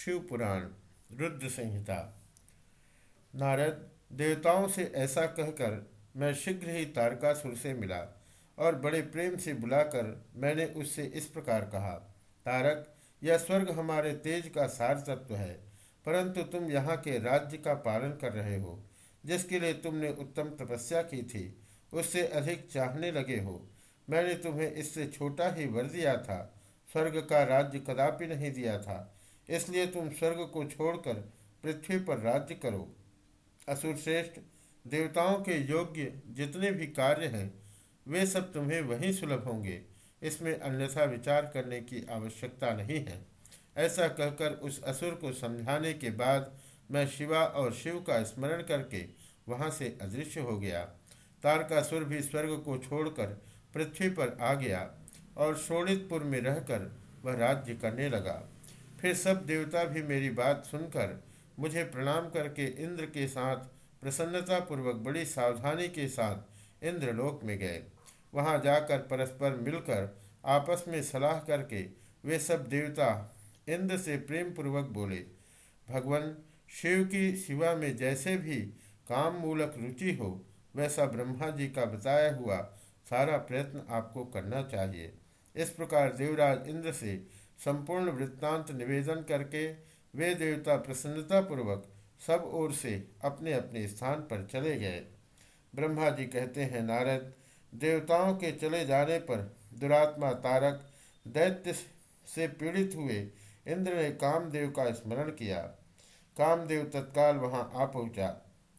शिव पुराण रुद्र संहिता। नारद, देवताओं से ऐसा कहकर मैं शीघ्र ही तारकासुर से मिला और बड़े प्रेम से बुलाकर मैंने उससे इस प्रकार कहा, तारक, यह स्वर्ग हमारे तेज का सार तत्व है, परंतु तुम यहाँ के राज्य का पालन कर रहे हो, जिसके लिए तुमने उत्तम तपस्या की थी, उससे अधिक चाहने लगे हो। मैंने तुम्हें इससे छोटा ही वर दिया था, स्वर्ग का राज्य कदापि नहीं दिया था इसलिए तुम स्वर्ग को छोड़कर पृथ्वी पर राज्य करो। असुर श्रेष्ठ देवताओं के योग्य जितने भी कार्य हैं, वे सब तुम्हें वहीं सुलभ होंगे। इसमें अन्यथा विचार करने की आवश्यकता नहीं है। ऐसा कहकर उस असुर को समझाने के बाद मैं शिवा और शिव का स्मरण करके वहाँ से अदृश्य हो गया। तारकासुर भी स्वर्ग को छोड़कर पृथ्वी पर आ गया और शोणितपुर में रहकर वह राज्य करने लगा। फिर सब देवता भी मेरी बात सुनकर मुझे प्रणाम करके इंद्र के साथ, प्रसन्नतापूर्वक बड़ी सावधानी के साथ इंद्रलोक में गए। वहाँ जाकर परस्पर मिलकर आपस में सलाह करके वे सब देवता इंद्र से प्रेम पूर्वक बोले, भगवान, शिव की शिवा में जैसे भी काम मूलक रुचि हो, वैसा ब्रह्मा जी का बताया हुआ सारा प्रयत्न आपको करना चाहिए। इस प्रकार देवराज इंद्र से संपूर्ण वृत्तांत निवेदन करके वे देवता प्रसन्नतापूर्वक सब ओर से अपने अपने स्थान पर चले गए। ब्रह्मा जी कहते हैं, नारद, देवताओं के चले जाने पर दुरात्मा तारक दैत्य से पीड़ित हुए इंद्र ने कामदेव का स्मरण किया। कामदेव तत्काल वहाँ आ पहुँचा।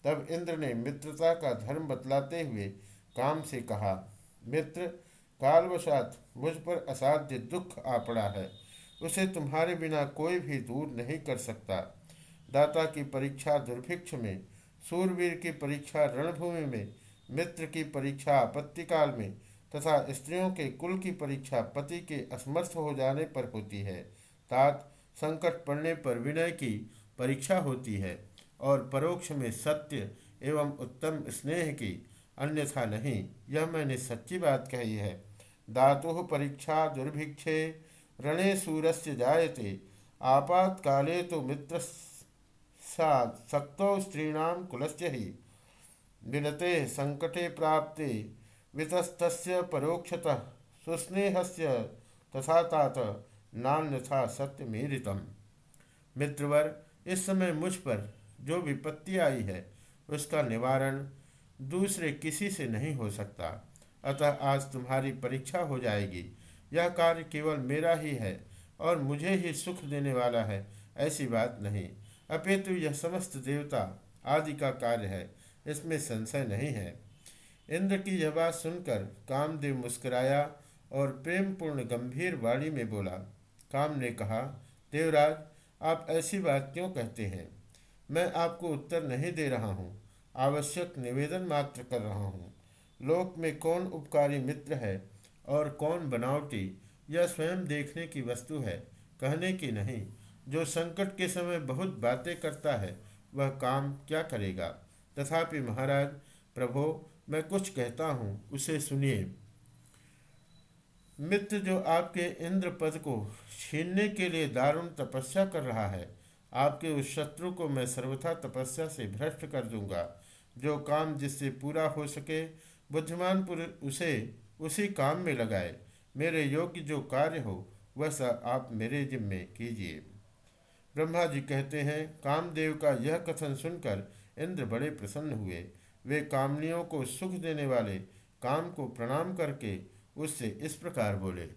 तब इंद्र ने मित्रता का धर्म बतलाते हुए काम से कहा, मित्र, कालवशात मुझ पर असाध्य दुख आ पड़ा है। उसे तुम्हारे बिना कोई भी दूर नहीं कर सकता। दाता की परीक्षा दुर्भिक्ष में, सूरवीर की परीक्षा रणभूमि में, मित्र की परीक्षा आपत्ति काल में तथा स्त्रियों के कुल की परीक्षा पति के असमर्थ हो जाने पर होती है। तात, संकट पड़ने पर विनय की परीक्षा होती है और परोक्ष में सत्य एवं उत्तम स्नेह की अन्यथा नहीं। यह मैंने सच्ची बात कही है। धातु परीक्षा दुर्भिक्षे रणे सूरस्य जायते। आपातकाले तो मित्र सक्तौ स्त्रीणां कुलस्य ही। विनते संकटे प्राप्ते वितस्तस्य परोक्षतः, सुस्नेहस्य तथा तात नान्यथा सत्यमेरितम। मित्रवर, इस समय मुझ पर जो विपत्ति आई है, उसका निवारण दूसरे किसी से नहीं हो सकता। अतः आज तुम्हारी परीक्षा हो जाएगी। यह कार्य केवल मेरा ही है और मुझे ही सुख देने वाला है, ऐसी बात नहीं। अपितु यह समस्त देवता आदि का कार्य है, इसमें संशय नहीं है। इंद्र की यह बात सुनकर कामदेव मुस्कुराया और प्रेम पूर्ण गंभीर वाणी में बोला, काम ने कहा, देवराज, आप ऐसी बात क्यों कहते हैं? मैं आपको उत्तर नहीं दे रहा हूँ, आवश्यक निवेदन मात्र कर रहा हूँ। लोक में कौन उपकारी मित्र है और कौन बनावटी यह स्वयं देखने की वस्तु है, कहने की नहीं। जो संकट के समय बहुत बातें करता है, वह काम क्या करेगा? तथापि महाराज, प्रभो, मैं कुछ कहता हूँ, उसे सुनिए। मित्र जो आपके इंद्र पद को छीनने के लिए दारुण तपस्या कर रहा है, आपके उस शत्रु को मैं सर्वथा तपस्या से भ्रष्ट कर दूँगा। जो काम जिससे पूरा हो सके बुद्धिमान पुरुष उसे उसी काम में लगाए। मेरे योग्य जो कार्य हो, वह सब आप मेरे जिम्मे कीजिए। ब्रह्मा जी कहते हैं, कामदेव का यह कथन सुनकर इंद्र बड़े प्रसन्न हुए। वे कामनियों को सुख देने वाले काम को प्रणाम करके उससे इस प्रकार बोले।